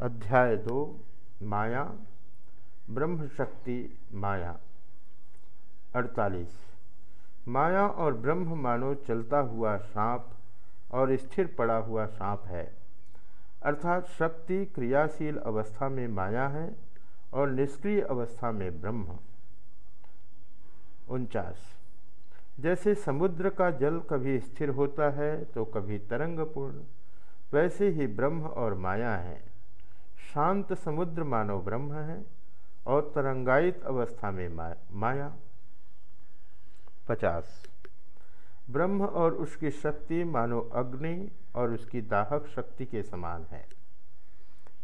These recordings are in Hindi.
अध्याय दो, माया ब्रह्म शक्ति माया। अड़तालीस। माया और ब्रह्म मानो चलता हुआ सांप और स्थिर पड़ा हुआ सांप है। अर्थात शक्ति क्रियाशील अवस्था में माया है और निष्क्रिय अवस्था में ब्रह्म। उनचास। जैसे समुद्र का जल कभी स्थिर होता है तो कभी तरंगपूर्ण। वैसे ही ब्रह्म और माया है। शांत समुद्र मानव ब्रह्म है और तरंगायित अवस्था में माया। पचास। ब्रह्म और उसकी शक्ति मानो अग्नि और उसकी दाहक शक्ति के समान है।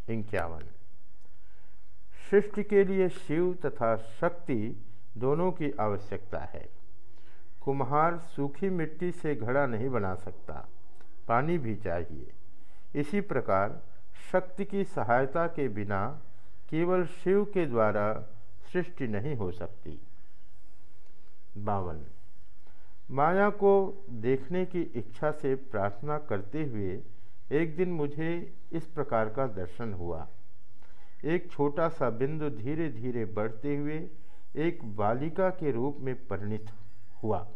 इक्यावन। सृष्टि के लिए शिव तथा शक्ति दोनों की आवश्यकता है। कुम्हार सूखी मिट्टी से घड़ा नहीं बना सकता। पानी भी चाहिए। इसी प्रकार शक्ति की सहायता के बिना केवल शिव के द्वारा सृष्टि नहीं हो सकती। बावन। माया को देखने की इच्छा से प्रार्थना करते हुए एक दिन मुझे इस प्रकार का दर्शन हुआ। एक छोटा सा बिंदु धीरे धीरे बढ़ते हुए एक बालिका के रूप में परिणित हुआ।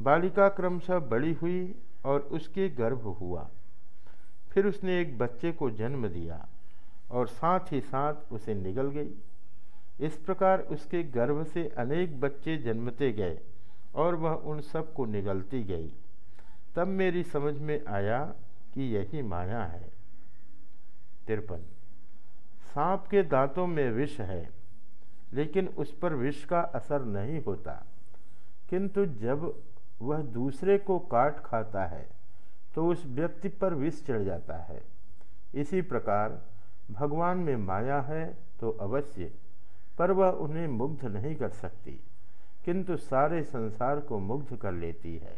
बालिका क्रमशः बड़ी हुई और उसके गर्भ हुआ। फिर उसने एक बच्चे को जन्म दिया और साथ ही साथ उसे निगल गई। इस प्रकार उसके गर्भ से अनेक बच्चे जन्मते गए और वह उन सबको निगलती गई। तब मेरी समझ में आया कि यही माया है। तिरपन। सांप के दांतों में विष है, लेकिन उस पर विष का असर नहीं होता। किंतु जब वह दूसरे को काट खाता है तो उस व्यक्ति पर विष चढ़ जाता है। इसी प्रकार भगवान में माया है तो अवश्य, पर वह उन्हें मुग्ध नहीं कर सकती, किंतु सारे संसार को मुग्ध कर लेती है।